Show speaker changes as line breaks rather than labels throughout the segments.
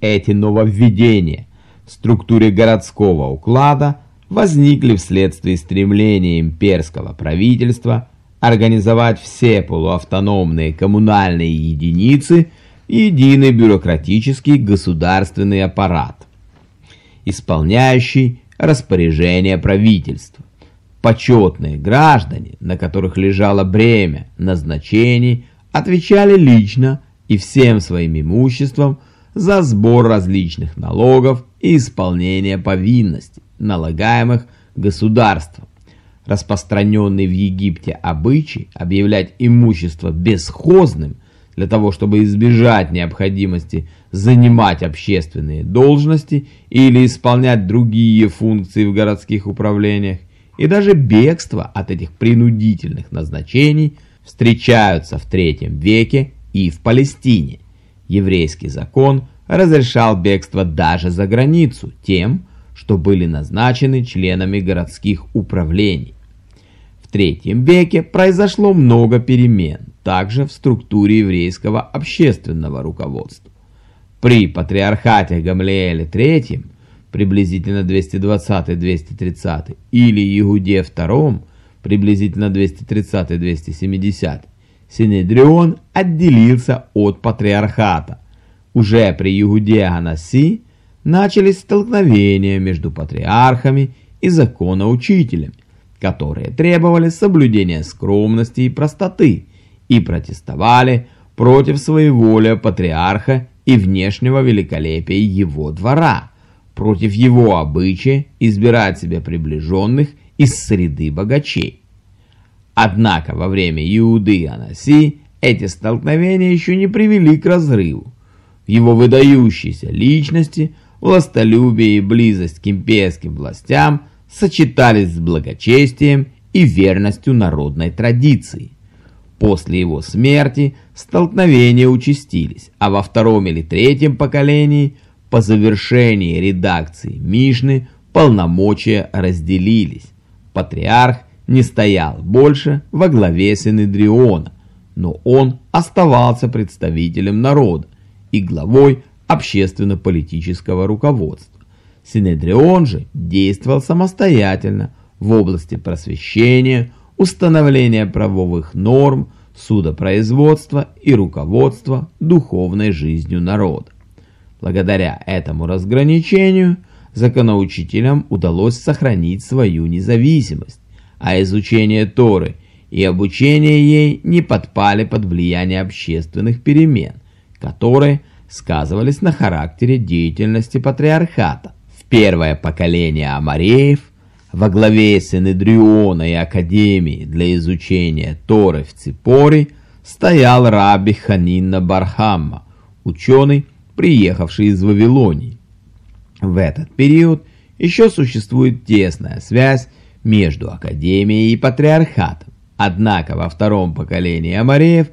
Эти нововведения в структуре городского уклада возникли вследствие стремления имперского правительства организовать все полуавтономные коммунальные единицы в единый бюрократический государственный аппарат, исполняющий распоряжения правительства. Почетные граждане, на которых лежало бремя назначений, отвечали лично и всем своим имуществом за сбор различных налогов и исполнение повинностей, налагаемых государством. Распространенный в Египте обычай объявлять имущество бесхозным для того, чтобы избежать необходимости занимать общественные должности или исполнять другие функции в городских управлениях, и даже бегство от этих принудительных назначений встречаются в третьем веке и в Палестине. Еврейский закон разрешал бегство даже за границу тем, что были назначены членами городских управлений. В третьем веке произошло много перемен, также в структуре еврейского общественного руководства. При патриархате Гамлеэле III, приблизительно 220-230, или Игуде II, приблизительно 230-270, Синедрион отделился от патриархата. Уже при Игуде Анаси начались столкновения между патриархами и законоучителями, которые требовали соблюдения скромности и простоты и протестовали против своеволия патриарха и внешнего великолепия его двора, против его обычая избирать себе приближенных из среды богачей. Однако во время Иуды и Анаси эти столкновения еще не привели к разрыву. Его выдающейся личности властолюбие и близость к имперским властям сочетались с благочестием и верностью народной традиции. После его смерти столкновения участились, а во втором или третьем поколении по завершении редакции Мишны полномочия разделились. Патриарх не стоял больше во главе Синедриона, но он оставался представителем народа и главой общественно-политического руководства. Синедрион же действовал самостоятельно в области просвещения, установления правовых норм, судопроизводства и руководства духовной жизнью народа. Благодаря этому разграничению законоучителям удалось сохранить свою независимость, а изучение Торы и обучение ей не подпали под влияние общественных перемен, которые сказывались на характере деятельности патриархата. В первое поколение амареев во главе Синедриона и Академии для изучения Торы в Ципоре стоял раби Ханинна Бархамма, ученый, приехавший из Вавилонии. В этот период еще существует тесная связь между Академией и Патриархатом. Однако во втором поколении Амареев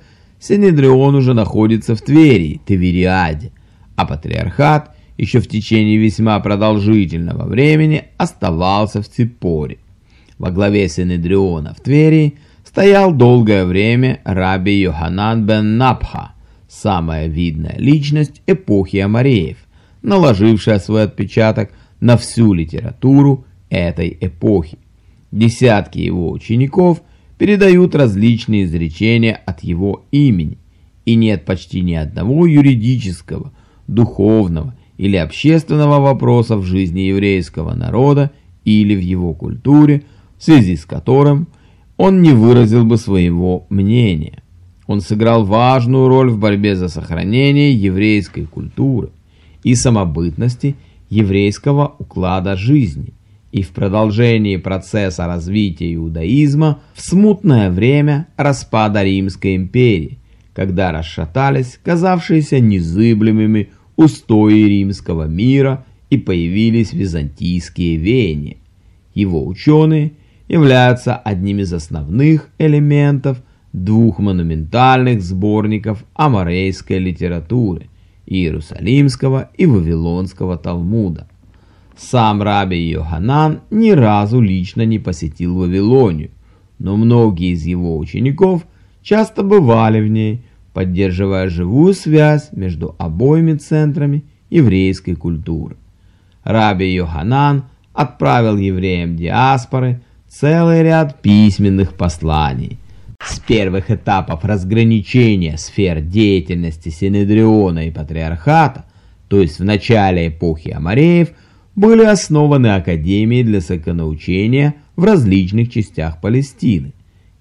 Синедрион уже находится в Твери, Твериаде, а Патриархат еще в течение весьма продолжительного времени оставался в Ципоре. Во главе Синедриона в Твери стоял долгое время раби Йоханан бен Напха, самая видная личность эпохи Амареев, наложившая свой отпечаток на всю литературу этой эпохи. Десятки его учеников передают различные изречения от его имени, и нет почти ни одного юридического, духовного или общественного вопроса в жизни еврейского народа или в его культуре, в связи с которым он не выразил бы своего мнения. Он сыграл важную роль в борьбе за сохранение еврейской культуры и самобытности еврейского уклада жизни – и в продолжении процесса развития иудаизма в смутное время распада Римской империи, когда расшатались казавшиеся незыблемыми устои римского мира и появились византийские веяния. Его ученые являются одним из основных элементов двух монументальных сборников аморейской литературы – Иерусалимского и Вавилонского Талмуда. Сам раби Йоханан ни разу лично не посетил Вавилонию, но многие из его учеников часто бывали в ней, поддерживая живую связь между обоими центрами еврейской культуры. Раби Йоханан отправил евреям диаспоры целый ряд письменных посланий. С первых этапов разграничения сфер деятельности Синедриона и Патриархата, то есть в начале эпохи Амареев, были основаны академии для соконаучения в различных частях Палестины.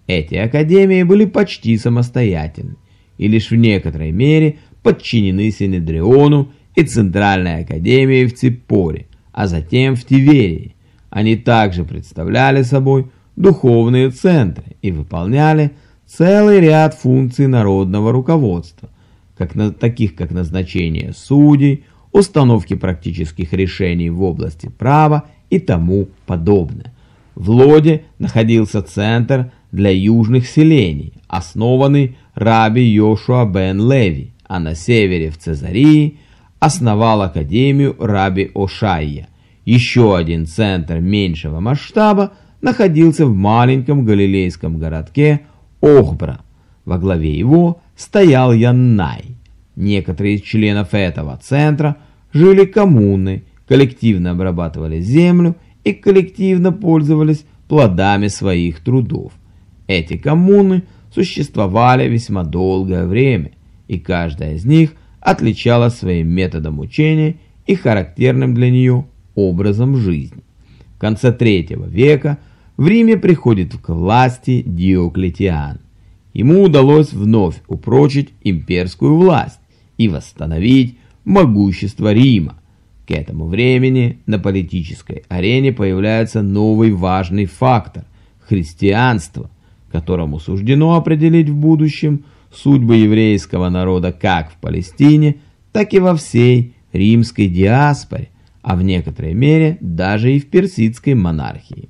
Эти академии были почти самостоятельны и лишь в некоторой мере подчинены Синедриону и Центральной академии в Ципоре, а затем в Тиверии. Они также представляли собой духовные центры и выполняли целый ряд функций народного руководства, как на, таких как назначение судей, установки практических решений в области права и тому подобное. В Лоде находился центр для южных селений, основанный раби Йошуа бен Леви, а на севере в Цезарии основал академию раби Ошайя. Еще один центр меньшего масштаба находился в маленьком галилейском городке Охбра. Во главе его стоял Яннай. Некоторые из членов этого центра жили коммуны, коллективно обрабатывали землю и коллективно пользовались плодами своих трудов. Эти коммуны существовали весьма долгое время, и каждая из них отличалась своим методом учения и характерным для нее образом жизни. В конце третьего века в Риме приходит к власти Диоклетиан. Ему удалось вновь упрочить имперскую власть и восстановить могущество Рима. К этому времени на политической арене появляется новый важный фактор – христианство, которому суждено определить в будущем судьбы еврейского народа как в Палестине, так и во всей римской диаспоре, а в некоторой мере даже и в персидской монархии.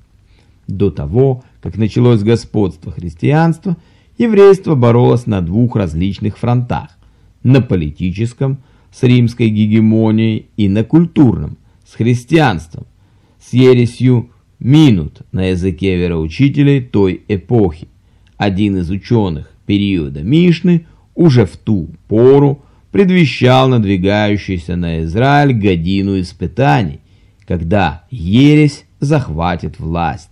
До того, как началось господство христианства, еврейство боролось на двух различных фронтах – на политическом, с римской гегемонией, и на культурном, с христианством, с ересью минут на языке вероучителей той эпохи. Один из ученых периода Мишны уже в ту пору предвещал надвигающуюся на Израиль годину испытаний, когда ересь захватит власть.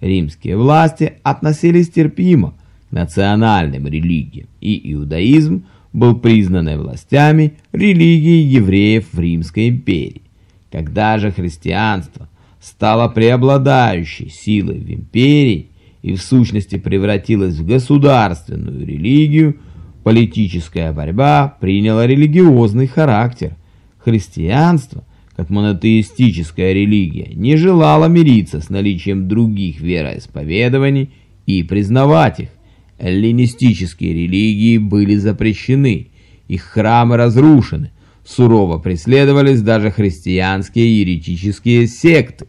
Римские власти относились терпимо к национальным религиям, и иудаизм был признанной властями религией евреев в Римской империи. Когда же христианство стало преобладающей силой в империи, и в сущности превратилась в государственную религию, политическая борьба приняла религиозный характер. Христианство, как монотеистическая религия, не желало мириться с наличием других вероисповедований и признавать их. Эллинистические религии были запрещены, их храмы разрушены, сурово преследовались даже христианские еретические секты.